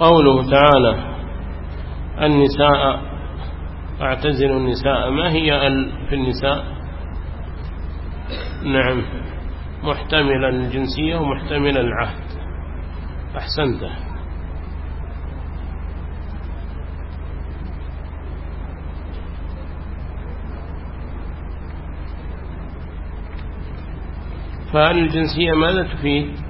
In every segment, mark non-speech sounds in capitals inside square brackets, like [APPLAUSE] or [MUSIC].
قوله تعالى النساء اعتزل النساء. ما هي ال في النساء؟ نعم. محتملا الجنسية ومحتملا العهد. أحسنت. فهل الجنسية ماذا تفيد؟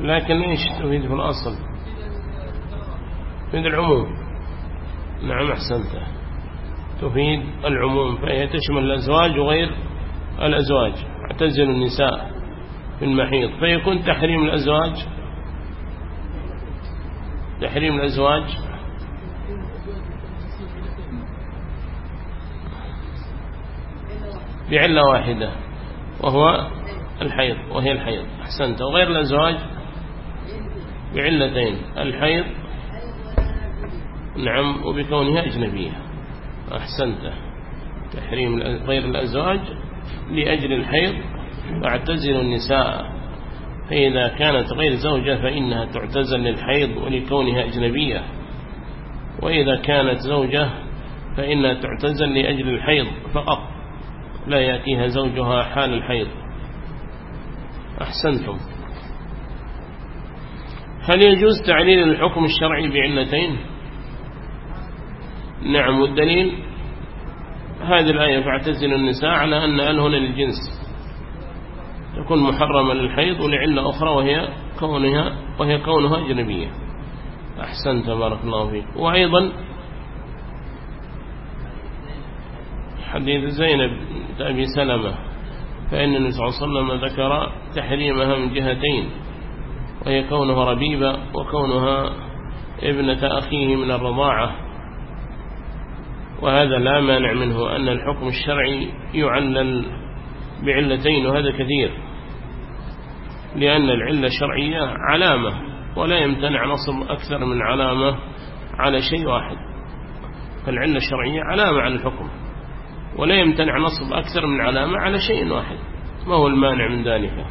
لكن إيش تفيد في الأصل؟ تفيد العموم. نعم أحسنت. تفيد العموم فهي تشمل الأزواج وغير الأزواج. اعتزل النساء في المحيط. فيكون تحريم الأزواج. تحريم الأزواج. بعلة واحدة وهو الحيض وهي الحيض. أحسنت. وغير الأزواج؟ بعلتين. الحيض نعم وبكونها أجنبية. أحسنت. تحريم غير الأزواج لأجل الحيض. واعتزل النساء. فإذا كانت غير زوجة فإنها تعتزل للحيض ولكونها أجنبية. وإذا كانت زوجة فإنها تعتزل لأجل الحيض فقط. لا يأتيها زوجها حال الحيض. أحسنتم. هل يجوز تعليل الحكم الشرعي بعلتين؟ نعم والدليل هذه الآية فاعتزل النساء على أن أل هنا للجنس تكون محرمة للحيض ولعلة أخرى وهي كونها وهي كونها أجنبية. أحسنت بارك الله فيك. وأيضا حديث زينب أبي سلمة. فإن النبي صلى الله عليه وسلم ذكر تحريمها من جهتين وهي كونها ربيبة وكونها ابنة أخيه من الرضاعة. وهذا لا مانع منه أن الحكم الشرعي يعلل بعلتين وهذا كثير. لأن العلة الشرعية علامة ولا يمتنع نصب أكثر من علامة على شيء واحد. فالعلة الشرعية علامة على الحكم. ولا يمتنع نصب أكثر من علامة على شيء واحد ما هو المانع من ذلك؟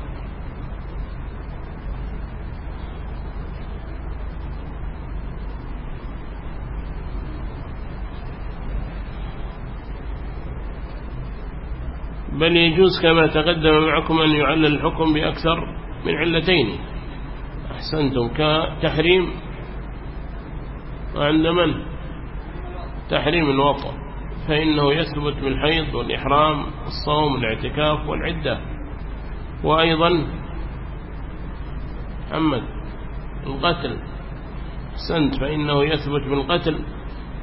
بل يجوز كما تقدم معكم أن يعلل الحكم بأكثر من علتين. أحسنتم كتحريم. وعند من؟ تحريم الوطن. فإنه يثبت بالحيض والإحرام الصوم والاعتكاف والعدة. وأيضا محمد القتل سنت فإنه يثبت بالقتل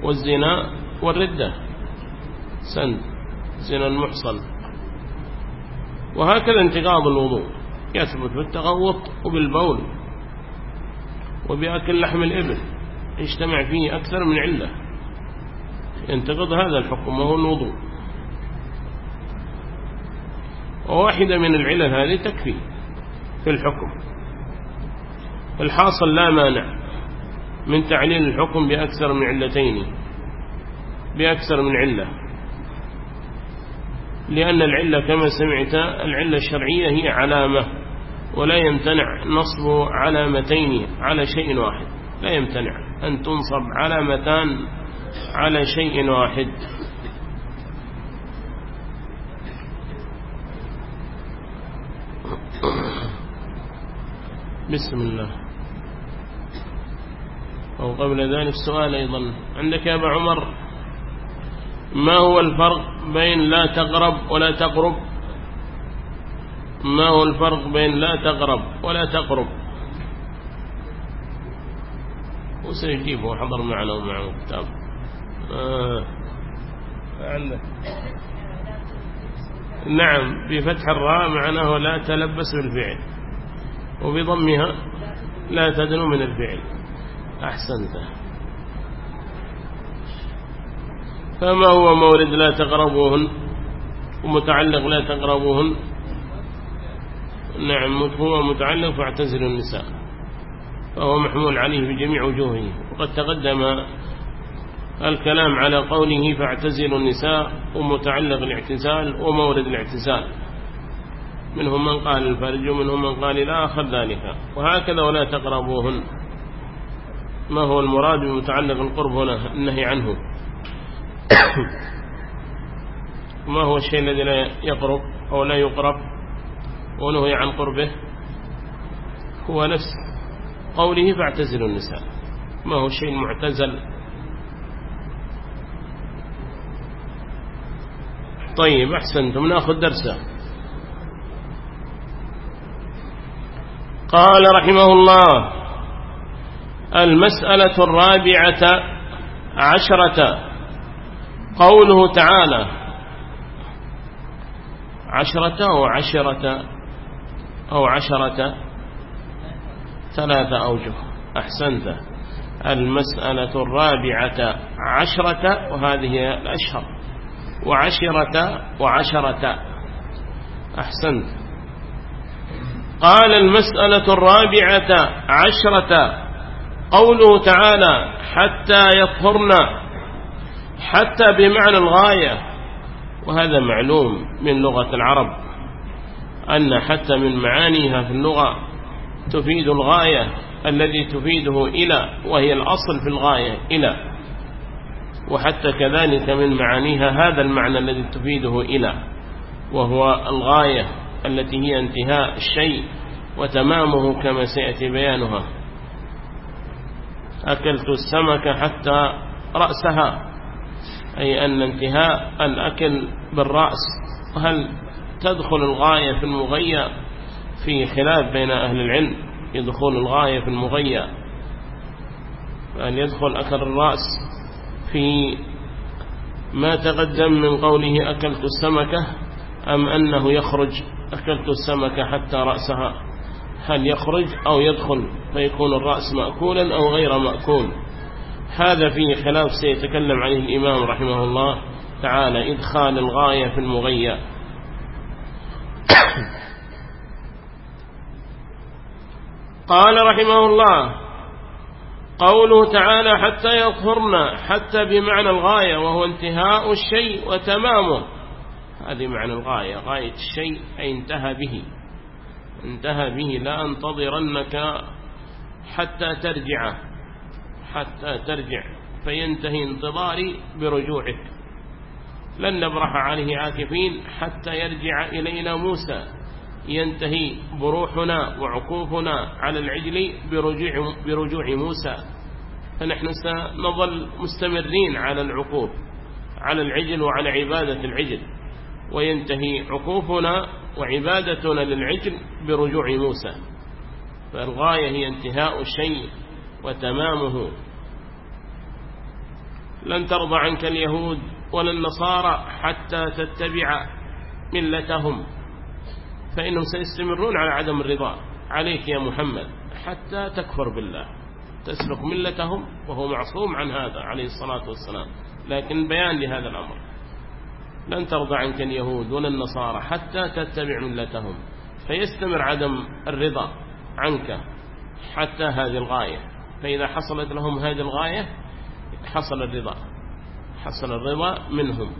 والزنا والردة. سنت زنا المحصن وهكذا انتقاض الوضوء. يثبت بالتغوط وبالبول وبأكل لحم الإبل. يجتمع فيه أكثر من علة. ينتقض هذا الحكم وهو الوضوء. وواحدة من العلل هذه تكفي في الحكم. الحاصل لا مانع من تعليل الحكم بأكثر من علتين بأكثر من علة. لأن العلة كما سمعت العلة الشرعية هي علامة ولا يمتنع نصب علامتين على شيء واحد. لا يمتنع أن تنصب علامتان على شيء واحد. بسم الله. أو قبل ذلك سؤال أيضا. عندك يا أبا عمر ما هو الفرق بين لا تقرب ولا تقرب؟ ما هو الفرق بين لا تقرب ولا تقرب؟ وسيجيبه حضر معنا ومعه كتاب. عندك. نعم بفتح الراء معناه لا تلبس بالفعل وبضمها لا تدنو من الفعل. أحسنت. فما هو مورد لا تقربوهن؟ ومتعلق لا تقربوهن؟ نعم هو متعلق فاعتزل النساء. فهو محمول عليه بجميع وجوهه. وقد تقدم الكلام على قوله فاعتزلوا النساء ومتعلق الاعتزال ومورد الاعتزال. منهم من قال الفرج ومنهم من قال لا آخر ذلك. وهكذا ولا تقربوهن. ما هو المراد بمتعلق القرب هنا؟ النهي عنه. [COUGHS] ما هو الشيء الذي لا يقرب أو لا يقرب؟ ونهي عن قربه. هو نفس قوله فاعتزلوا النساء. ما هو الشيء المعتزل؟ طيب أحسنتم. نأخذ درسه. قال رحمه الله المسألة الرابعة عشرة. قوله تعالى عشرة أو عشرة أو عشرة ثلاثة أوجه أحسنت. المسألة الرابعة عشرة وهذه الأشهر. وعشرة وعشرة. أحسنت. قال المسألة الرابعة عشرة. قوله تعالى حتى يطهرن حتى بمعنى الغاية. وهذا معلوم من لغة العرب. أن حتى من معانيها في اللغة تفيد الغاية الذي تفيده إلى وهي الأصل في الغاية إلى. وحتى كذلك من معانيها هذا المعنى الذي تفيده إلى وهو الغاية التي هي انتهاء الشيء وتمامه كما سيأتي بيانها. أكلت السمك حتى رأسها أي أن انتهاء الأكل بالرأس. وهل تدخل الغاية في المغيى في خلاف بين أهل العلم يدخل الغاية في المغيى فأن يدخل أكل الرأس في ما تقدم من قوله أكلت السمكة أم أنه يخرج؟ أكلت السمكة حتى رأسها. هل يخرج أو يدخل؟ فيكون الرأس مأكولا أو غير مأكول. هذا فيه خلاف سيتكلم عليه الإمام رحمه الله تعالى إدخال الغاية في المغيّة. [COUGHS] قال رحمه الله قوله تعالى حتى يظهرنا حتى بمعنى الغاية وهو انتهاء الشيء وتمامه. هذه معنى الغاية غاية الشيء أي انتهى به. انتهى به لا أنتظرنك حتى ترجع حتى ترجع فينتهي انتظاري برجوعك. لن نبرح عليه عاكفين حتى يرجع إلينا موسى. ينتهي بروحنا وعكوفنا على العجل برجوع, برجوع موسى. فنحن سنظل مستمرين على العقوف على العجل وعلى عبادة العجل. وينتهي عقوفنا وعبادتنا للعجل برجوع موسى. فالغاية هي انتهاء الشيء وتمامه. لن ترضى عنك اليهود ولا النصارى حتى تتبع ملتهم. فإنهم سيستمرون على عدم الرضا عليك يا محمد حتى تكفر بالله تسلك ملتهم وهو معصوم عن هذا عليه الصلاة والسلام. لكن بيان لهذا الأمر. لن ترضى عنك اليهود ولا النصارى حتى تتبع ملتهم. فيستمر عدم الرضا عنك حتى هذه الغاية. فإذا حصلت لهم هذه الغاية حصل الرضا. حصل الرضا منهم.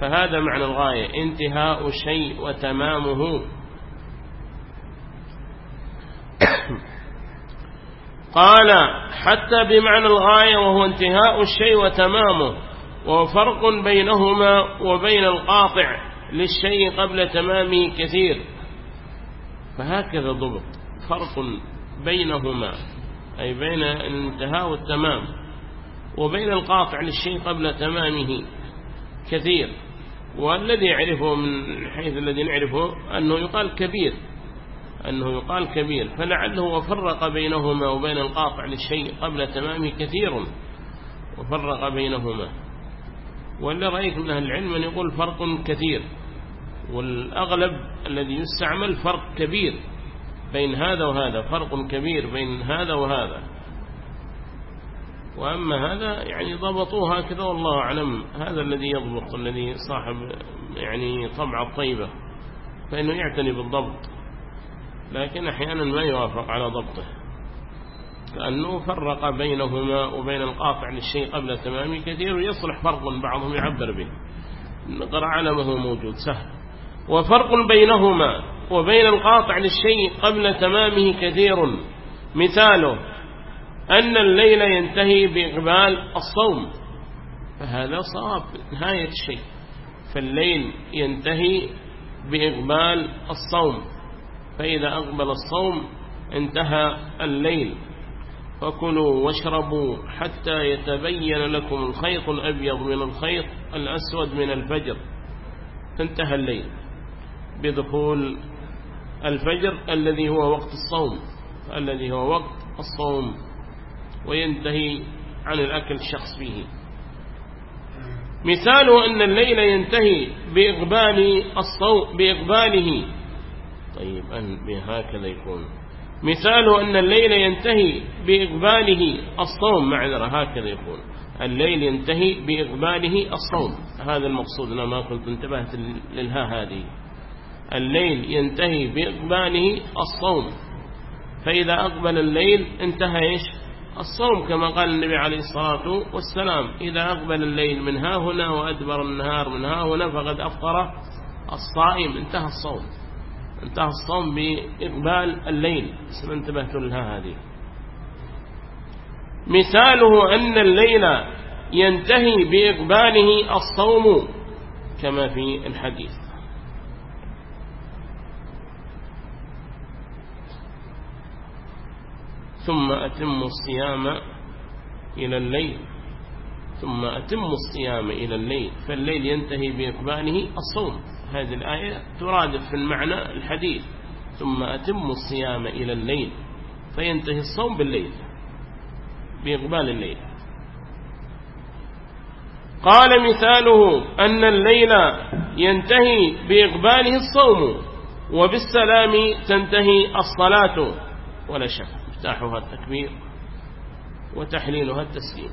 فهذا معنى الغاية. انتهاء الشيء وتمامه. [COUGHS] قال حتى بمعنى الغاية وهو انتهاء الشيء وتمامه وهو فرق بينهما وبين القاطع للشيء قبل تمامه كثير. فهكذا ضبط. فرق بينهما أي بين الانتهاء والتمام وبين القاطع للشيء قبل تمامه كثير. والذي يعرفه من حيث الذي نعرفه أنه يقال كبير أنه يقال كبير فلعله وفرق بينهما وبين القاطع للشيء قبل تمامه كثير وفرق بينهما. ولا رأيت من أهل العلم أن يقول فرق كثير والأغلب الذي يستعمل فرق كبير بين هذا وهذا فرق كبير بين هذا وهذا. وأما هذا يعني ضبطوه هكذا والله أعلم. هذا الذي يضبط الذي صاحب يعني طبع الطيبة فإنه يعتني بالضبط لكن أحيانا ما يوافق على ضبطه كأنه فرق بينهما وبين القاطع للشيء قبل تمامه كثير ويصلح فرق بعضهم يعبر به. نقر علمه موجود سهل. وفرق بينهما وبين القاطع للشيء قبل تمامه كثير. مثاله أن الليل ينتهي بإقبال الصوم. فهذا صواب نهاية الشيء. فالليل ينتهي بإقبال الصوم. فإذا أقبل الصوم انتهى الليل. فكلوا واشربوا حتى يتبين لكم الخيط الأبيض من الخيط الأسود من الفجر. فانتهى الليل. بدخول الفجر الذي هو وقت الصوم. الذي هو وقت الصوم. وينتهي عن الأكل الشخص فيه مثاله أن الليل ينتهي بإقبال الصوم بإقباله. طيب أن هكذا يكون. مثاله أن الليل ينتهي بإقباله الصوم. معذرة هكذا يكون. الليل ينتهي بإقباله الصوم. هذا المقصود. أنا ما كنت انتبهت للها هذه. الليل ينتهي بإقباله الصوم. فإذا أقبل الليل انتهى إيش؟ الصوم كما قال النبي عليه الصلاة والسلام إذا أقبل الليل من ها هنا وأدبر النهار من ها هنا فقد أفطر الصائم. انتهى الصوم. انتهى الصوم بإقبال الليل. اسم انتبهت لها هذه. مثاله أن الليل ينتهي بإقباله الصوم كما في الحديث. ثم أتم الصيام إلى الليل. ثم أتم الصيام إلى الليل. فالليل ينتهي بإقباله الصوم. هذه الآية ترادف في المعنى الحديث. ثم أتم الصيام إلى الليل. فينتهي الصوم بالليل. بإقبال الليل. قال مثاله أن الليل ينتهي بإقباله الصوم وبالسلام تنتهي الصلاة. ولا شك. مفتاحها التكبير وتحليلها التسليم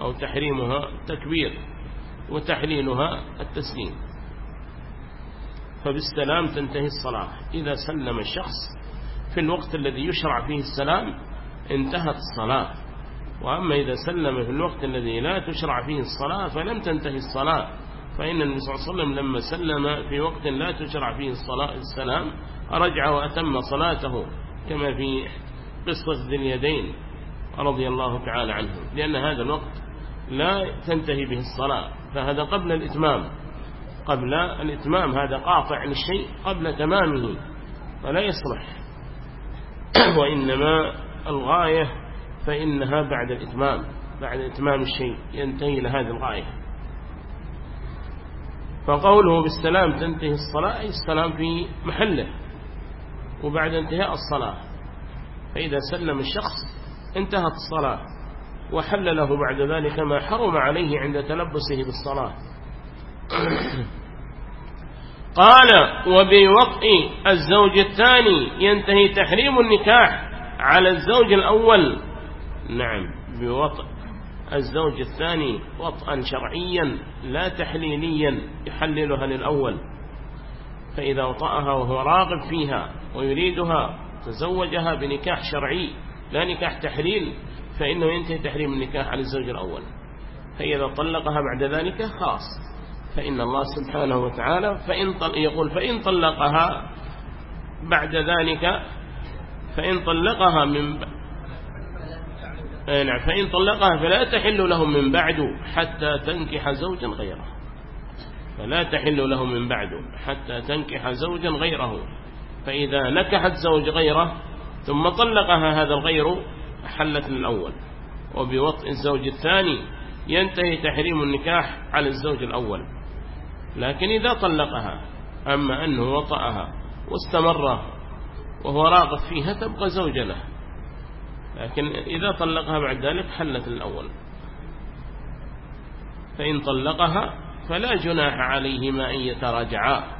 أو تحريمها التكبير وتحليلها التسليم. فبالسلام تنتهي الصلاة. إذا سلم الشخص في الوقت الذي يشرع فيه السلام انتهت الصلاة. وأما إذا سلم في الوقت الذي لا تشرع فيه الصلاة فلم تنتهي الصلاة. فإن النبي صلى الله عليه وسلم لما سلم في وقت لا تشرع فيه الصلاة السلام رجع وأتم صلاته. كما في قصة ذي اليدين رضي الله تعالى عنه لأن هذا الوقت لا تنتهي به الصلاة فهذا قبل الإتمام قبل الإتمام هذا قاطع للشيء قبل تمامه فلا يصلح. [CLEARS THROAT] وإنما الغاية فإنها بعد الإتمام بعد إتمام الشيء ينتهي لهذه الغاية. فقوله بالسلام تنتهي الصلاة أي السلام في محله. وبعد انتهاء الصلاة. فإذا سلم الشخص انتهت الصلاة. وحل له بعد ذلك ما حرم عليه عند تلبسه بالصلاة. [COUGHS] قال وبوطء الزوج الثاني ينتهي تحريم النكاح على الزوج الأول. نعم بوطء الزوج الثاني وطئا شرعيا لا تحليليا يحللها للأول. فإذا وطأها وهو راغب فيها ويريدها تزوجها بنكاح شرعي لا نكاح تحليل فإنه ينتهي تحريم النكاح على الزوج الأول. فإذا طلقها بعد ذلك خاص. فإن الله سبحانه وتعالى فإن يقول فإن طلقها بعد ذلك فإن طلقها من نعم فإن طلقها فلا تحل له من بعد حتى تنكح زوجا غيره. فلا تحل له من بعد حتى تنكح زوجا غيره. فإذا نكحت زوج غيره ثم طلقها هذا الغير حلت للأول. وبوطء الزوج الثاني ينتهي تحريم النكاح على الزوج الأول. لكن إذا طلقها أما أنه وطأها واستمر وهو راغب فيها تبقى زوجة له. لكن إذا طلقها بعد ذلك حلت الأول فإن طلقها فلا جناح عليهما أن يتراجعا.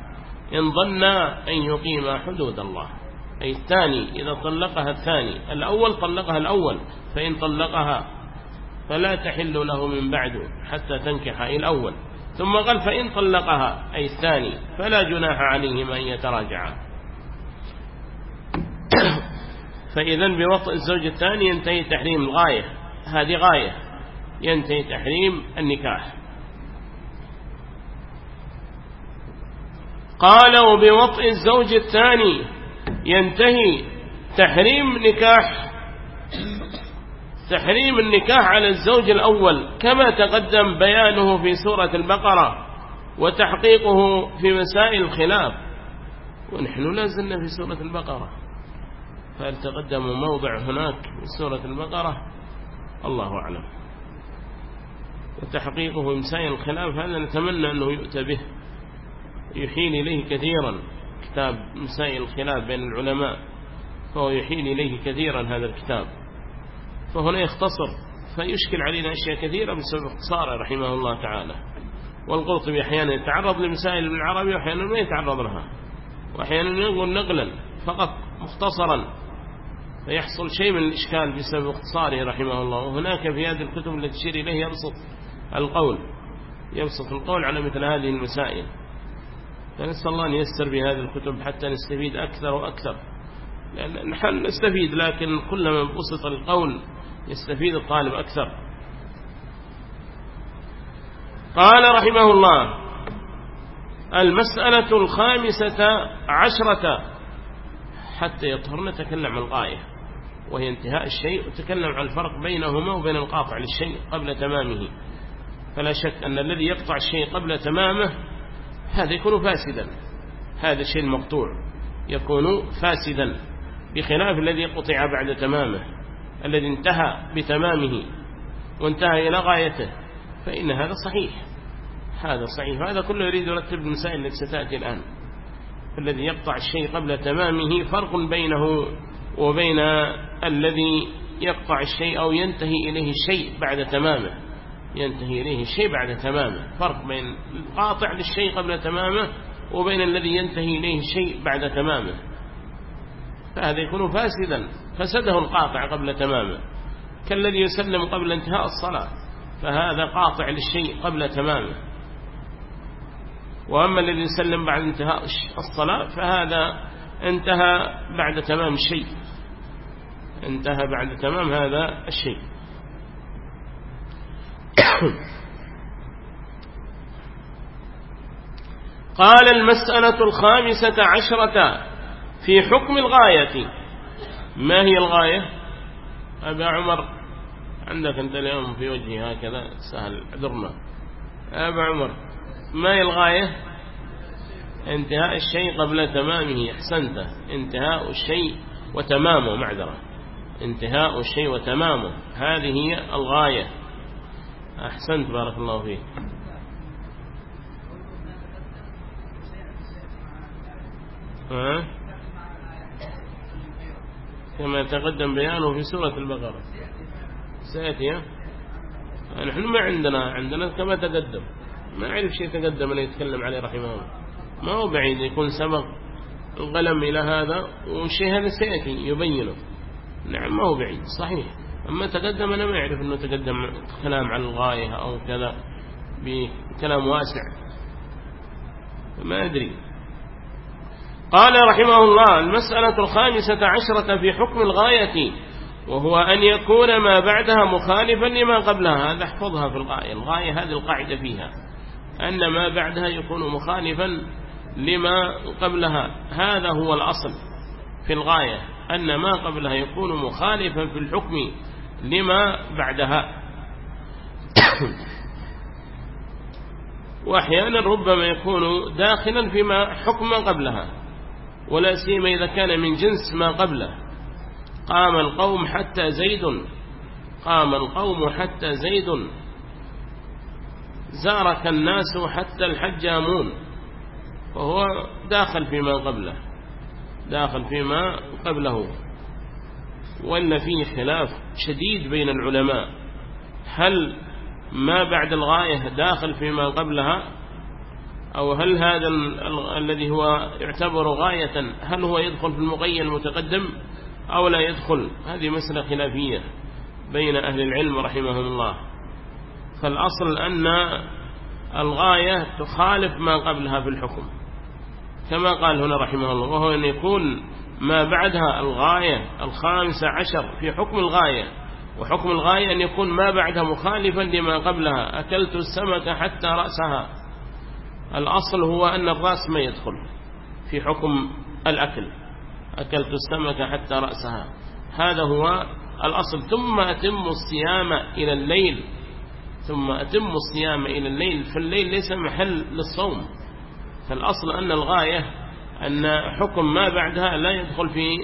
إن ظنا أن يقيما حدود الله. أي الثاني إذا طلقها الثاني. الأول طلقها الأول فإن طلقها فلا تحل له من بعد حتى تنكح الأول. ثم قال فإن طلقها أي الثاني فلا جناح عليهما أن يتراجعا. فإذا بوطء الزوج الثاني ينتهي تحريم الغاية. هذه غاية. ينتهي تحريم النكاح. قال وبوطء الزوج الثاني ينتهي تحريم نكاح تحريم النكاح على الزوج الأول كما تقدم بيانه في سورة البقرة وتحقيقه في مسائل الخلاف. ونحن لا زلنا في سورة البقرة. فهل تقدم موضع هناك في سورة البقرة؟ الله أعلم. وتحقيقه مسائل الخلاف هذا نتمنى أنه يؤتى به. يحيل إليه كثيرا. كتاب مسائل الخلاف بين العلماء. فهو يحيل إليه كثيرا هذا الكتاب. فهنا يختصر. فيشكل علينا أشياء كثيرة بسبب اختصاره رحمه الله تعالى. والقرطبي أحيانا يتعرض لمسائل بالعربي وأحيانا ما يتعرض لها. وأحيانا يقول نقلا فقط مختصرا. فيحصل شيء من الإشكال بسبب اختصاره رحمه الله. وهناك في هذه الكتب التي تشير إليه يبسط القول. يبسط القول على مثل هذه المسائل. فنسأل الله أن يسر بهذه الكتب حتى نستفيد أكثر وأكثر. لأن نحن نستفيد لكن كلما بسط القول يستفيد الطالب أكثر. قال رحمه الله المسألة الخامسة عشرة. حتى يطهر نتكلم عن الغاية وهي انتهاء الشيء وتكلم عن الفرق بينهما وبين القاطع للشيء قبل تمامه. فلا شك أن الذي يقطع الشيء قبل تمامه هذا يكون فاسدا. هذا الشيء المقطوع يكون فاسدا بخلاف الذي قطع بعد تمامه. الذي انتهى بتمامه وانتهى إلى غايته. فإن هذا صحيح. هذا صحيح. هذا كله يريد يرتب المسائل التي ستأتي الآن. الذي يقطع الشيء قبل تمامه فرق بينه وبين الذي يقطع الشيء أو ينتهي إليه الشيء بعد تمامه. ينتهي إليه الشيء بعد تمامه. فرق بين القاطع للشيء قبل تمامه وبين الذي ينتهي إليه الشيء بعد تمامه. فهذا يكون فاسدا. فسده القاطع قبل تمامه. كالذي يسلم قبل انتهاء الصلاة. فهذا قاطع للشيء قبل تمامه. وأما الذي يسلم بعد انتهاء الصلاة فهذا انتهى بعد تمام الشيء. انتهى بعد تمام هذا الشيء. قال المسألة الخامسة عشرة في حكم الغاية. ما هي الغاية؟ أبا عمر عندك أنت اليوم في وجهي هكذا سهل عذرنا أبا عمر ما هي الغاية؟ انتهاء الشيء قبل تمامه أحسنت. انتهاء الشيء وتمامه معذرة. انتهاء الشيء وتمامه هذه هي الغاية. أحسنت بارك الله فيك. كما تقدم بيانه في سورة البقرة. سيأتي نحن ما عندنا عندنا كما تقدم. ما أعرف شيء تقدم أن يتكلم عليه رحمه الله. ما هو بعيد يكون سبق القلم إلى هذا والشيء هذا سيأتي يبينه. نعم ما هو بعيد صحيح. أما تقدم أنا ما أنه تقدم كلام عن الغاية أو كذا بكلام واسع. ما أدري. قال رحمه الله المسألة الخامسة عشرة في حكم الغاية وهو أن يكون ما بعدها مخالفا لما قبلها. هذا احفظها في الغاية. الغاية هذه القاعدة فيها. أن ما بعدها يكون مخالفا لما قبلها. هذا هو الأصل في الغاية. أن ما قبلها يكون مخالفا في الحكم. لما بعدها. وأحيانا ربما يكون داخلا فيما حكم قبلها ولا سيما إذا كان من جنس ما قبله. قام القوم حتى زيد قام القوم حتى زيد. زارك الناس حتى الحجامون وهو داخل فيما قبله داخل فيما قبله. وإن فيه خلاف شديد بين العلماء. هل ما بعد الغاية داخل فيما قبلها؟ أو هل هذا الذي هو يعتبر غاية هل هو يدخل في المقيم المتقدم أو لا يدخل؟ هذه مسألة خلافية بين أهل العلم رحمهم الله. فالأصل أن الغاية تخالف ما قبلها في الحكم. كما قال هنا رحمه الله وهو أن يكون ما بعدها الغاية الخامسة عشر في حكم الغاية وحكم الغاية أن يكون ما بعدها مخالفا لما قبلها أكلت السمك حتى رأسها. الأصل هو أن الرأس ما يدخل في حكم الأكل أكلت السمك حتى رأسها. هذا هو الأصل. ثم أتم الصيام إلى الليل ثم أتم الصيام إلى الليل فالليل ليس محل للصوم. فالأصل أن الغاية أن حكم ما بعدها لا يدخل في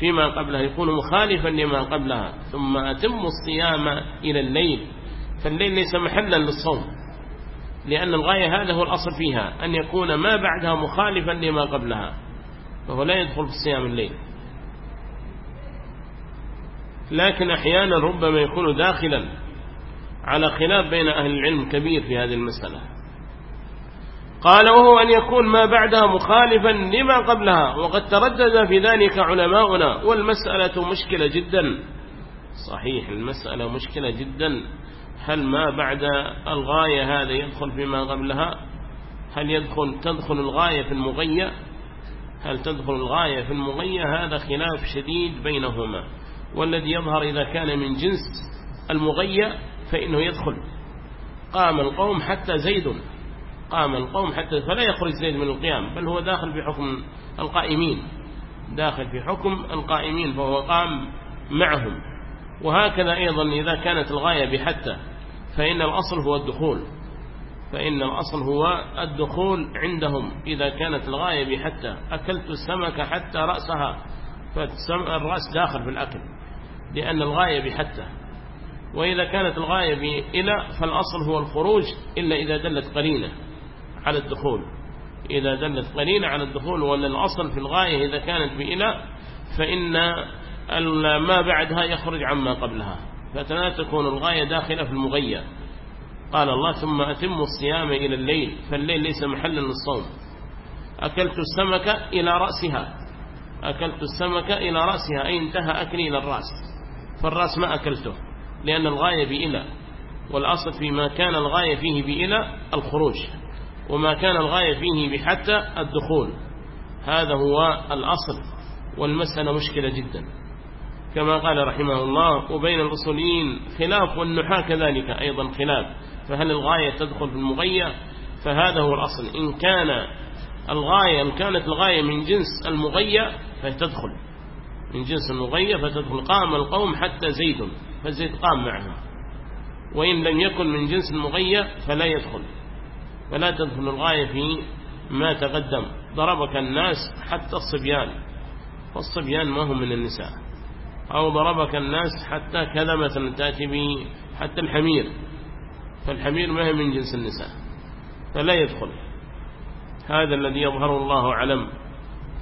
فيما قبلها يكون مخالفا لما قبلها ثم أتم الصيام إلى الليل. فالليل ليس محلا للصوم لأن الغاية هذا هو الأصل فيها أن يكون ما بعدها مخالفا لما قبلها فهو لا يدخل في صيام الليل. لكن أحيانا ربما يكون داخلا على خلاف بين أهل العلم كبير في هذه المسألة. قال وهو أن يكون ما بعدها مخالفا لما قبلها وقد تردد في ذلك علماؤنا والمسألة مشكلة جدا. صحيح المسألة مشكلة جدا. هل ما بعد الغاية هذا يدخل فيما قبلها؟ هل يدخل تدخل الغاية في المغية؟ هل تدخل الغاية في المغية؟ هذا خلاف شديد بينهما. والذي يظهر إذا كان من جنس المغية فإنه يدخل. قام القوم حتى زيد. قام القوم حتى فلا يخرج زيد من القيام بل هو داخل في حكم القائمين. داخل في حكم القائمين فهو قام معهم. وهكذا أيضا إذا كانت الغاية بحتى فإن الأصل هو الدخول. فإن الأصل هو الدخول عندهم. إذا كانت الغاية بحتى أكلت السمك حتى رأسها فالرأس داخل في الأكل لأن الغاية بحتى. وإذا كانت الغاية بإلى فالأصل هو الخروج إلا إذا دلت قرينة. على الدخول. إذا دلت قرينة على الدخول وأن الأصل في الغاية إذا كانت بإلى فإن ما بعدها يخرج عما قبلها. فلا تكون الغاية داخلة في المغية. قال الله ثم أتم الصيام إلى الليل. فالليل ليس محلا للصوم. أكلت السمك إلى رأسها. أكلت السمك إلى رأسها. أي انتهى أكلي إلى الرأس. فالرأس ما أكلته لأن الغاية بإلى والأصل فيما كان الغاية فيه بإلى الخروج. وما كان الغاية فيه بحتى الدخول. هذا هو الأصل والمسألة مشكلة جدا. كما قال رحمه الله وبين الأصوليين خلاف والنحاة كذلك أيضا خلاف. فهل الغاية تدخل في المغية؟ فهذا هو الأصل. إن كان الغاية إن كانت الغاية من جنس المغية فتدخل. من جنس المغية فتدخل. قام القوم حتى زيد فزيد قام معهم. وإن لم يكن من جنس المغية فلا يدخل. فلا تدخل الغاية في ما تقدم. ضربك الناس حتى الصبيان. والصبيان ما هم من النساء. أو ضربك الناس حتى كذا مثلا تأتي به حتى الحمير. فالحمير ما هي من جنس النساء. فلا يدخل. هذا الذي يظهر الله أعلم.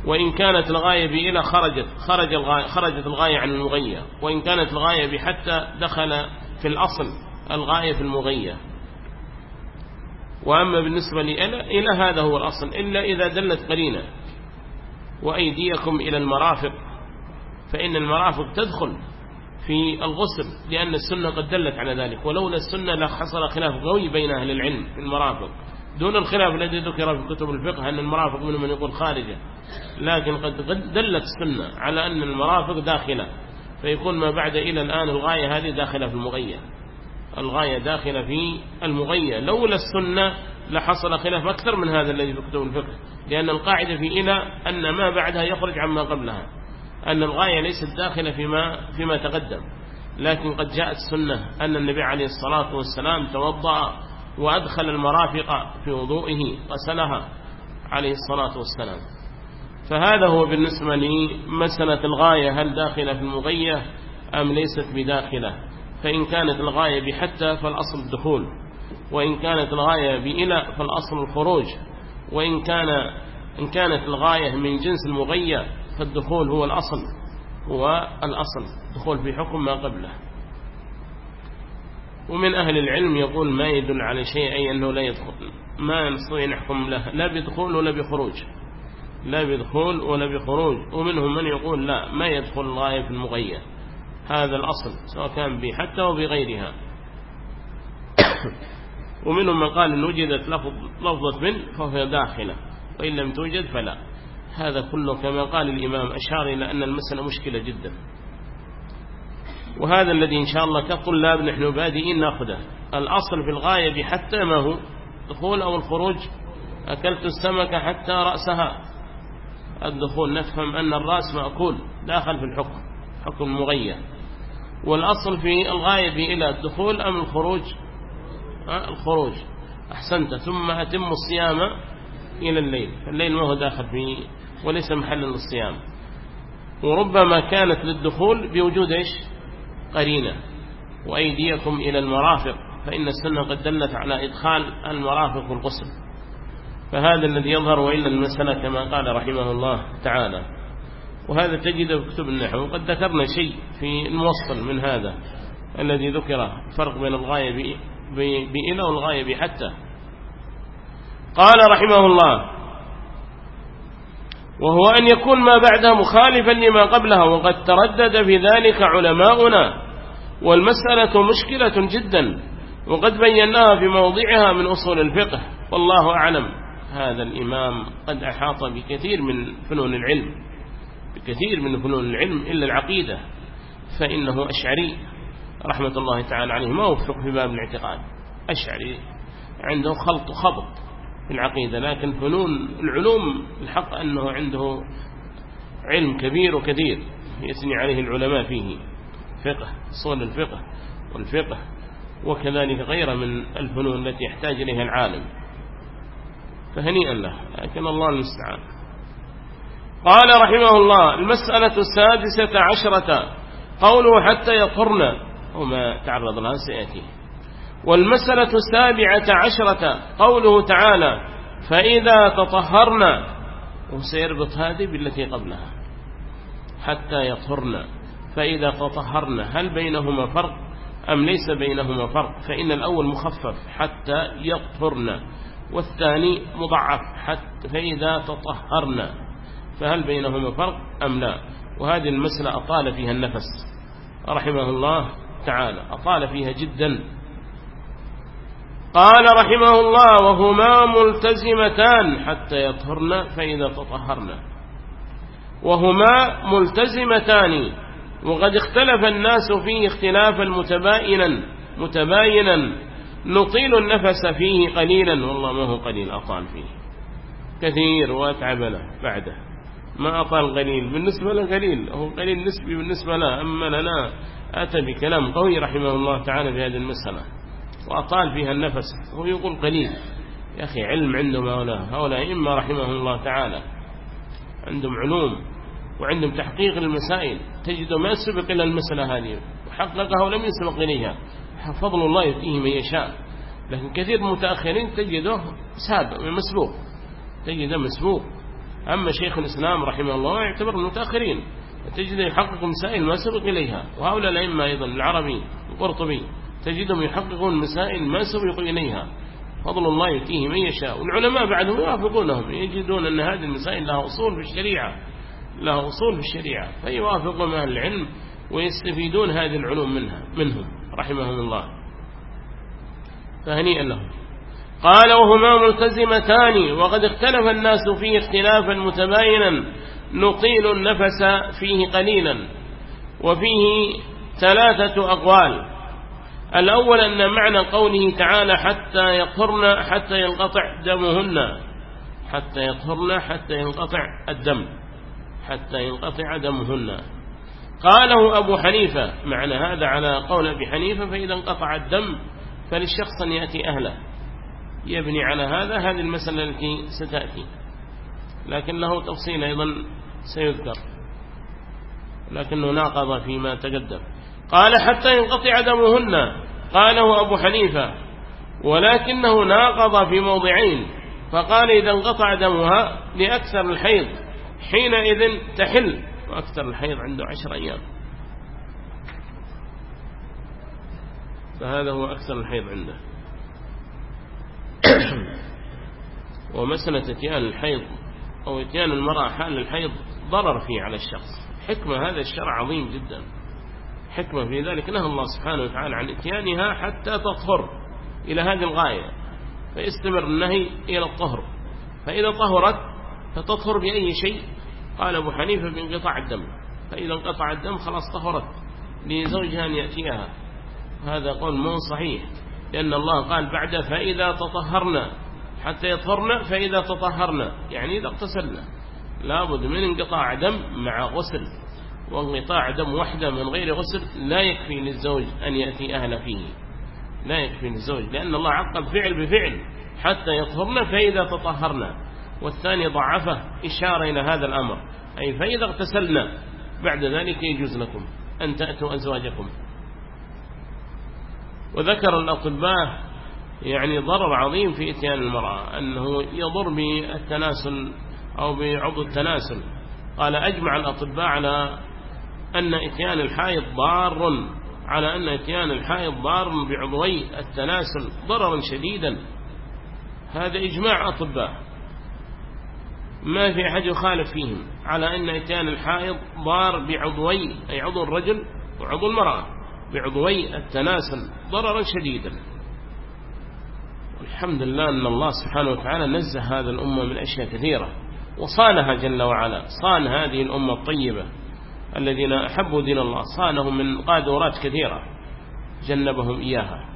وإن كانت الغاية بإلى خرجت خرج الغاية خرجت الغاية عن المغية. وإن كانت الغاية بحتى دخل في الأصل الغاية في المغية. وأما بالنسبة لإلى إلى هذا هو الأصل إلا إذا دلت قرينة وأيديكم إلى المرافق فإن المرافق تدخل في الغسل لأن السنة قد دلت على ذلك. ولولا السنة لحصل خلاف قوي بين أهل العلم في المرافق. دون الخلاف الذي ذكر في كتب الفقه أن المرافق منهم من يقول خارجة. لكن قد دلت السنة على أن المرافق داخلة. فيكون ما بعد إلى الآن الغاية هذه داخلة في المغية. الغاية داخلة في المغية. لولا السنة لحصل خلاف أكثر من هذا الذي في كتب الفقه. لأن القاعدة في إلى أن ما بعدها يخرج عما قبلها. أن الغاية ليست داخلة فيما, فيما تقدم. لكن قد جاءت السنة أن النبي عليه الصلاة والسلام توضأ وأدخل المرافق في وضوئه غسلها عليه الصلاة والسلام. فهذا هو بالنسبة لمسألة الغاية هل داخلة في المغية أم ليست بداخلة؟ فإن كانت الغاية بحتى فالأصل الدخول وإن كانت الغاية بإلى فالأصل الخروج وإن كان إن كانت الغاية من جنس المغية فالدخول هو الأصل هو الأصل دخول في حكم ما قبله. ومن أهل العلم يقول ما يدل على شيء أي أنه لا يدخل ما نستطيع نحكم له لا بدخول ولا بخروج. لا بدخول ولا بخروج. ومنهم من يقول لا ما يدخل الغاية في المغير هذا الأصل سواء كان بحتى وبغيرها [COUGHS] ومنهم من قال إن وجدت لفظ لفظة من فهي داخلة وإن لم توجد فلا. هذا كله كما قال الإمام أشار إلى أن المسألة مشكلة جدا. وهذا الذي إن شاء الله كطلاب نحن بادئين نأخذه. الأصل في الغاية حتى ما هو دخول أو الخروج. أكلت السمكة حتى رأسها. الدخول نفهم أن الرأس مأكول داخل في الحكم حكم مغير. والأصل في الغاية إلى الدخول أم الخروج؟ الخروج. أحسنت. ثم أتم الصيام إلى الليل. فالليل ما هو داخل فيه وليس محلا للصيام. وربما كانت للدخول بوجود إيش؟ قرينة. وأيديكم إلى المرافق. فإن السنة قد دلت على إدخال المرافق والغسل. فهذا الذي يظهر وإلا المسألة كما قال رحمه الله تعالى. وهذا تجد في كتب النحو وقد ذكرنا شيء في الموصل من هذا الذي ذكر فرق بين الغاية بإلى والغاية بحتى. قال رحمه الله وهو أن يكون ما بعدها مخالفا لما قبلها وقد تردد في ذلك علماؤنا والمسألة مشكلة جدا وقد بيناها في موضعها من أصول الفقه. والله أعلم هذا الإمام قد أحاط بكثير من فنون العلم. بكثير من فنون العلم إلا العقيدة فإنه أشعري رحمة الله تعالى عليه ما وفق في باب الاعتقاد أشعري عنده خلط خبط في العقيدة لكن فنون العلوم الحق أنه عنده علم كبير وكثير يثني عليه العلماء فيه فقه صول الفقه والفقه وكذلك غير من الفنون التي يحتاج إليها العالم فهنيئا له لكن الله المستعان. قال رحمه الله المسألة السادسة عشرة. قوله حتى يطهرن وما تعرض لها سيأتي. والمسألة السابعة عشرة. قوله تعالى فإذا تطهرنا وسيربط هذه بالتي قبلها؟ حتى يطهرن فإذا تطهرنا هل بينهما فرق؟ أم ليس بينهما فرق؟ فإن الأول مخفف حتى يطهرن والثاني مضعف حتى فإذا تطهرنا فهل بينهما فرق أم لا؟ وهذه المسألة أطال فيها النفس. رحمه الله تعالى. أطال فيها جدا. قال رحمه الله وهما ملتزمتان حتى يطهرن فإذا تطهرن. وهما ملتزمتان. وقد اختلف الناس فيه اختلافا متباينا متباينا. نطيل النفس فيه قليلا. والله ما هو قليل أطال فيه. كثير وأتعب له بعده. ما أطال قليل. بالنسبة له قليل هو قليل نسبي بالنسبة له أما لنا أتى بكلام قوي رحمه الله تعالى في هذه المسألة وأطال فيها النفس. هو يقول قليل. يا أخي علم عندهم هؤلاء. هؤلاء إما رحمه الله تعالى عندهم علوم وعندهم تحقيق المسائل تجد ما سبق إلى المسألة هذه وحققها ولم يسبق إليها. فضل الله يؤتيه من يشاء. لكن كثير من المتأخرين تجده سابق مسبوق. تجده مسبوق. أما شيخ الإسلام رحمه الله يعتبر المتأخرين تجده يحقق مسائل ما سبق إليها وهؤلاء الأئمة أيضا العربي القرطبي تجدهم يحققون مسائل ما سبق إليها فضل الله يؤتيه من يشاء. والعلماء بعدهم يوافقونهم يجدون أن هذه المسائل لها أصول في الشريعة لها أصول في الشريعة فيوافقون أهل العلم ويستفيدون هذه العلوم منها منهم رحمهم الله. فهنيئا لهم. قال وهما ملتزمتان وقد اختلف الناس فيه اختلافا متباينا نطيل النفس فيه قليلا. وفيه ثلاثة أقوال. الأول أن معنى قوله تعالى حتى يطهرن حتى ينقطع دمهن. حتى يطهرن حتى ينقطع الدم. حتى ينقطع دمهن. قاله أبو حنيفة معنى هذا على قول أبي حنيفة فإذا انقطع الدم فللشخص أن يأتي أهله. يبني على هذا هذه المسألة التي ستأتي. لكن له تفصيل أيضا سيذكر. لكنه ناقض فيما تقدم. قال حتى ينقطع دمهن. قاله أبو حنيفة ولكنه ناقض في موضعين. فقال إذا انقطع دمها لأكثر الحيض حينئذ تحل. وأكثر الحيض عنده عشر أيام. فهذا هو أكثر الحيض عنده. [COUGHS] ومسألة إتيان الحيض أو إتيان المرأة حال الحيض ضرر فيه على الشخص. حكمة هذا الشرع عظيم جدا. حكمة في ذلك نهى الله سبحانه وتعالى عن إتيانها حتى تطهر إلى هذه الغاية فيستمر النهي إلى الطهر. فإذا طهرت فتطهر بأي شيء؟ قال أبو حنيفة بانقطاع الدم. فإذا انقطع الدم خلاص طهرت لزوجها أن يأتيها. هذا قول مو صحيح. لأن الله قال بعد فإذا تطهرنا حتى يطهرنا فإذا تطهرنا يعني إذا اغتسلنا لابد من انقطاع دم مع غسل. وانقطاع دم وحده من غير غسل لا يكفي للزوج أن يأتي أهل فيه. لا يكفي للزوج لأن الله عقب فعل بفعل. حتى يطهرنا فإذا تطهرنا والثاني ضعفه إشارة إلى هذا الأمر. أي فإذا اغتسلنا بعد ذلك يجوز لكم أن تأتوا أزواجكم. وذكر الأطباء يعني ضرر عظيم في إتيان المرأة أنه يضر بالتناسل أو بعضو التناسل. قال أجمع الأطباء على أن إتيان الحائض ضار على أن إتيان الحائض ضار بعضوي التناسل ضررا شديدا. هذا إجماع أطباء. ما في أحد يخالف فيهم على أن إتيان الحائض ضار بعضوي أي عضو الرجل وعضو المرأة. بعضوي التناسل ضررا شديدا. الحمد لله أن الله سبحانه وتعالى نزه هذا الأمة من أشياء كثيرة وصانها جل وعلا صان هذه الأمة الطيبة الذين أحبوا دين الله صانهم من قادورات كثيرة جنبهم إياها.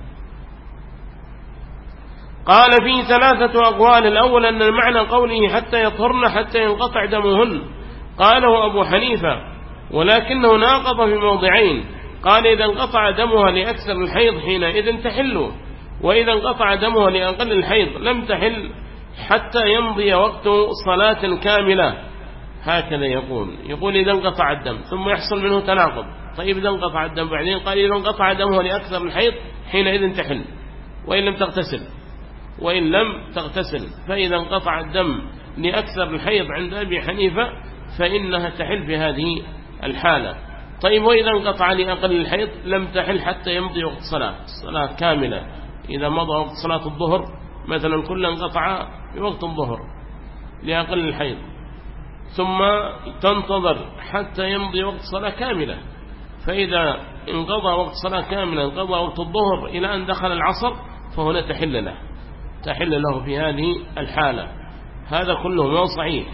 قال فيه ثلاثة أقوال الأول أن المعنى قوله حتى يطهرن حتى ينقطع دمهن قاله أبو حنيفة ولكنه ناقض في موضعين قال إذا انقطع دمها لأكثر الحيض حينئذ تحل وإذا انقطع دمها لأقل الحيض لم تحل حتى يمضي وقت صلاة كاملة. هكذا يقول. يقول إذا انقطع الدم ثم يحصل منه تناقض. طيب إذا انقطع الدم بعدين؟ قال إذا انقطع دمه لأكثر الحيض حينئذ تحل. وإن لم تغتسل. وإن لم تغتسل فإذا انقطع الدم لأكثر الحيض عند أبي حنيفة فإنها تحل في هذه الحالة. طيب وإذا انقطع لأقل الحيض لم تحل حتى يمضي وقت صلاة صلاة كاملة. إذا مضى وقت صلاة الظهر مثلا كل انقطع في وقت الظهر لأقل الحيض. ثم تنتظر حتى يمضي وقت صلاة كاملة. فإذا انقضى وقت صلاة كاملة انقضى وقت الظهر إلى أن دخل العصر فهنا تحل له. تحل له في هذه الحالة. هذا كله ما صحيح.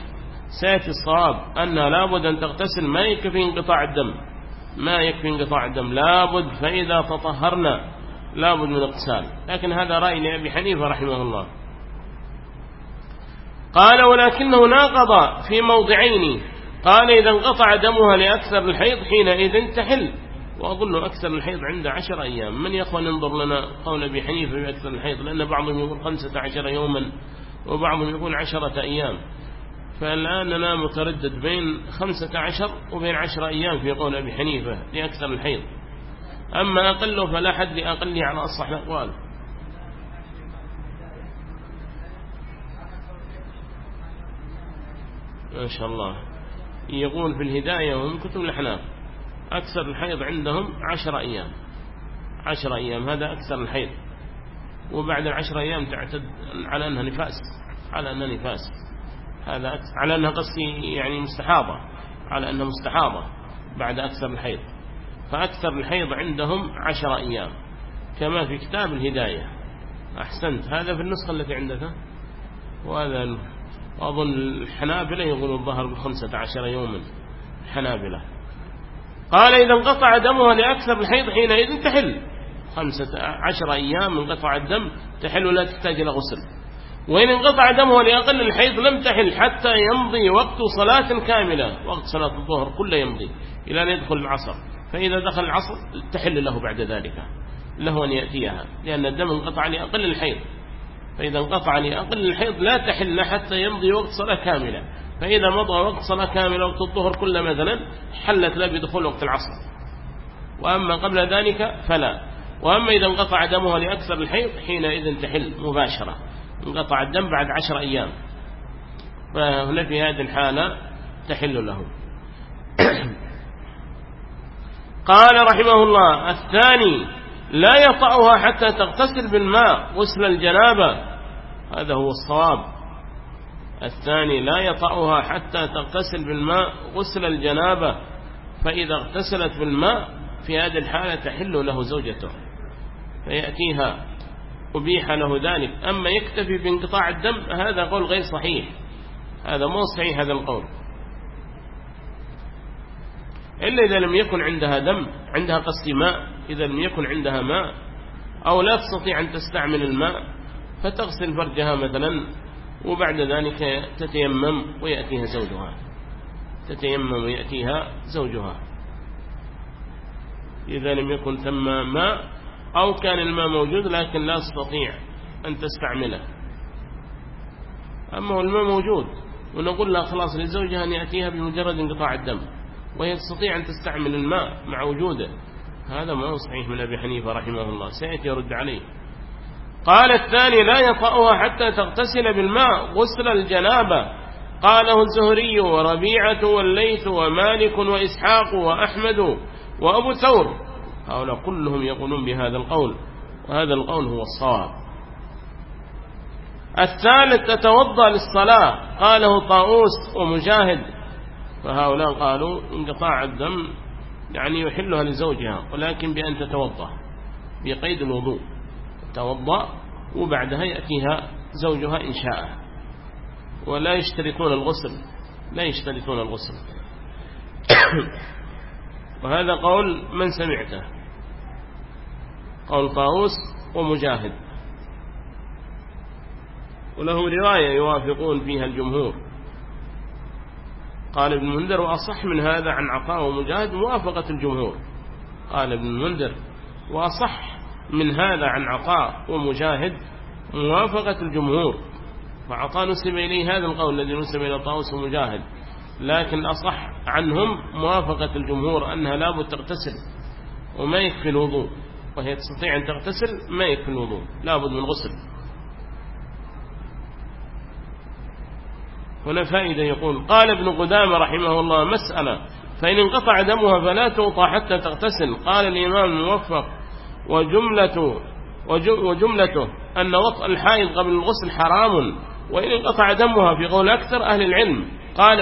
سيأتي الصواب أن لابد أن تغتسل ما يكفي انقطاع الدم. ما يكفي انقطاع الدم. لابد فإذا تطهرنا لابد من اغتسال. لكن هذا رأي لأبي حنيفة رحمه الله. قال ولكنه ناقض في موضعين. قال إذا انقطع دمها لأكثر الحيض حينئذ تحل. وأظن أكثر الحيض عند عشر أيام. من يخوى ننظر لنا قول أبي حنيفة بأكثر الحيض؟ لأن بعضهم يقول خمسة عشر يوما وبعضهم يقول عشرة أيام. فالآن أنا متردد بين خمسة عشر وبين عشر أيام في قول أبي حنيفة لأكثر الحيض. أما أقله فلا حد لأقله على أصح الأقوال. ما شاء الله. يقول في الهداية وهم كتب الأحناف أكثر الحيض عندهم عشر أيام. عشر أيام هذا أكثر الحيض. وبعد العشر أيام تعتد على أنها نفاس على أنها نفاس. هذا على أنها قصي يعني مستحاضة على أنها مستحاضة بعد أكثر الحيض. فأكثر الحيض عندهم عشر أيام كما في كتاب الهداية. أحسنت هذا في النسخة التي عندك؟ وهذا وأظن الحنابلة يقولون الظهر بخمسة عشر يوما الحنابلة قال إذا انقطع دمها لأكثر الحيض حينئذ تحل. خمسة عشر أيام انقطع الدم تحل لا تحتاج إلى غسل. وإن انقطع دمها لأقل الحيض لم تحل حتى يمضي وقت صلاة كاملة وقت صلاة الظهر كله يمضي إلى أن يدخل العصر. فإذا دخل العصر تحل له بعد ذلك له أن يأتيها لأن الدم انقطع لأقل الحيض فإذا انقطع لأقل الحيض لا تحل حتى يمضي وقت صلاة كاملة. فإذا مضى وقت صلاة كاملة وقت الظهر كله مثلا حلت له بدخول وقت العصر. وأما قبل ذلك فلا. وأما إذا انقطع دمها لأكثر الحيض حينئذ تحل مباشرة. انقطع الدم بعد عشر أيام. فهنا في هذه الحالة تحل له [COUGHS] قال رحمه الله الثاني لا يطأها حتى تغتسل بالماء غسل الجنابة. هذا هو الصواب. الثاني لا يطأها حتى تغتسل بالماء غسل الجنابة. فإذا اغتسلت بالماء في هذه الحالة تحل له زوجته. هذا مو صحيح هذا القول. إلا إذا لم يكن عندها دم عندها قصد ماء إذا لم يكن عندها ماء أو لا تستطيع أن تستعمل الماء فتغسل فرجها مثلا وبعد ذلك تتيمم ويأتيها زوجها. تتيمم ويأتيها زوجها. إذا لم يكن ثم ماء أو كان الماء موجود لكن لا تستطيع أن تستعمله. أما الماء موجود ونقول لها خلاص لزوجها أن يأتيها بمجرد انقطاع الدم وهي تستطيع أن تستعمل الماء مع وجوده. هذا ما هو صحيح من أبي حنيفة رحمه الله سيأتي يرد عليه. قال الثاني لا يطأها حتى تغتسل بالماء غسل الجنابة. قاله الزهري وربيعة والليث ومالك وإسحاق وأحمد وأبو ثور. هؤلاء كلهم يقولون بهذا القول وهذا القول هو الصواب. الثالث تتوضأ للصلاة. قاله طاووس ومجاهد فهؤلاء قالوا انقطاع الدم يعني يحلها لزوجها ولكن بأن تتوضأ بقيد الوضوء. توضأ وبعدها يأتيها زوجها إن شاء. ولا يشترطون الغسل لا يشترطون الغسل. [COUGHS] وهذا قول من سمعته. قول طاووس ومجاهد. ولهم رواية يوافقون فيها الجمهور. قال ابن المنذر وأصح من هذا عن عطاء ومجاهد موافقة الجمهور. قال ابن المنذر وأصح من هذا عن عطاء ومجاهد موافقة الجمهور. فعطاء نسب إليه هذا القول الذي نسب إلى طاوس ومجاهد. لكن أصح عنهم موافقة الجمهور أنها لابد تغتسل وما يكفي الوضوء. وهي تستطيع أن تغتسل ما يكفي الوضوء لابد من غسل. هنا فائدة يقول قال ابن قدامة رحمه الله مسألة فإن انقطع دمها فلا توطى حتى تغتسل. قال الإمام الموفق وجملة وجملته أن وطء الحائض قبل الغسل حرام وإن انقطع دمها في قول أكثر أهل العلم. قال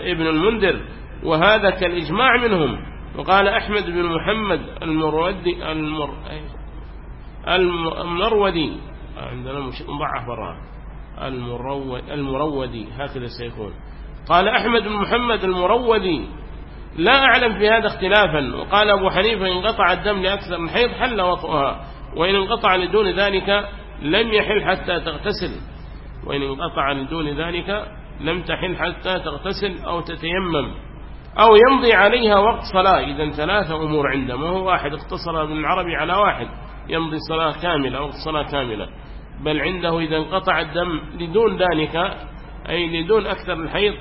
ابن المنذر وهذا كالإجماع منهم. وقال أحمد بن محمد المرودي المر المرودي عندنا مضعف المرودي هكذا سيكون. قال أحمد بن محمد المرودي لا أعلم في هذا اختلافا. وقال أبو حنيفة إن قطع الدم لأكثر من حيض حل وطئها وإن انقطع لدون ذلك لم يحل حتى تغتسل. وإن انقطع لدون ذلك لم تحل حتى تغتسل أو تتيمم. أو يمضي عليها وقت صلاة. إذا ثلاثة أمور عنده ما هو واحد اختصر ابن العربي على واحد يمضي صلاة كاملة وقت صلاة كاملة. بل عنده إذا انقطع الدم لدون ذلك أي لدون أكثر الحيض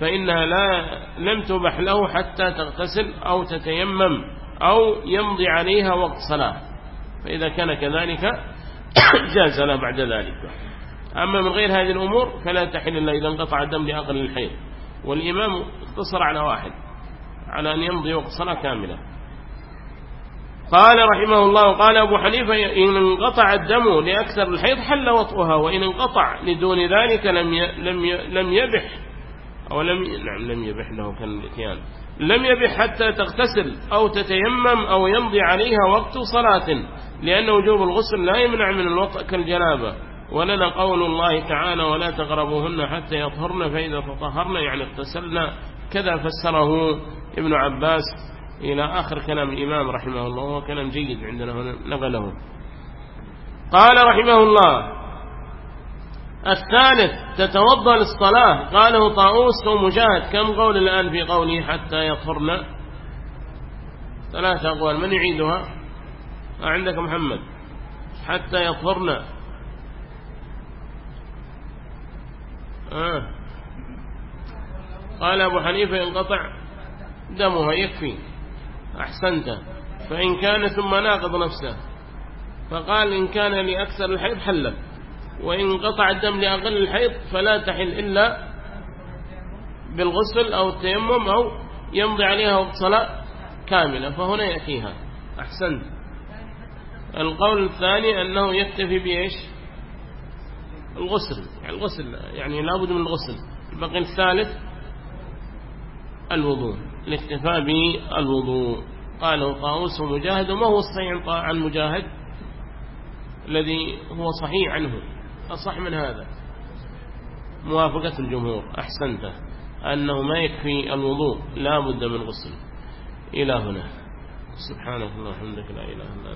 فإنها لا لم تبح له حتى تغتسل أو تتيمم أو يمضي عليها وقت صلاة. فإذا كان كذلك [COUGHS] جاز له بعد ذلك. أما من غير هذه الأمور فلا تحل إلا إذا انقطع الدم لأقل الحيض. والإمام اقتصر على واحد على أن يمضي وقت صلاة كاملة. قال رحمه الله قال أبو حنيفة إن انقطع الدم لأكثر الحيض حل وطئها وإن انقطع لدون ذلك لم لم لم يبح أو لم نعم لم يبح له كان الاتيان لم يبح حتى تغتسل أو تتيمم أو يمضي عليها وقت صلاة لأن وجوب الغسل لا يمنع من الوطء كالجنابة. ولنا قول الله تعالى ولا تقربوهن حتى يطهرن فإذا تطهرن يعني اغتسلن. كذا فسره ابن عباس إلى آخر كلام الإمام رحمه الله وهو كلام جيد عندنا هنا نقله. قال رحمه الله الثالث تتوضأ للصلاة. قاله طاووس ومجاهد كم قول الآن في قوله حتى يطهرن؟ ثلاثة أقوال. من يعيدها؟ عندك محمد. حتى يطهرن. قال أبو حنيفة ينقطع دمها يكفي. أحسنت. فإن كان ثم ناقض نفسه. فقال إن كان لأكثر الحيض حلت. وإن قطع الدم لأقل الحيض فلا تحل إلا بالغسل أو التيمم أو يمضي عليها وقت صلاة كاملة. فهنا يأتيها. أحسنت. القول الثاني أنه يكتفي بإيش؟ الغسل يعني الغسل يعني لابد من الغسل. البقي الثالث الوضوء الاكتفاء بالوضوء. قاله طاووس ومجاهد وما هو الصحيح عن مجاهد؟ الذي هو صحيح عنه. أصح من هذا. موافقة الجمهور أحسنت. أنه ما يكفي الوضوء لا بد من غسل. إلى هنا. سبحانك اللهم وبحمدك لا إله إلا